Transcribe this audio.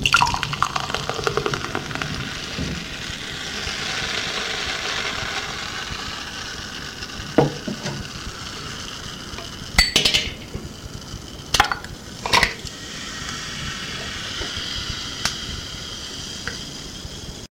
you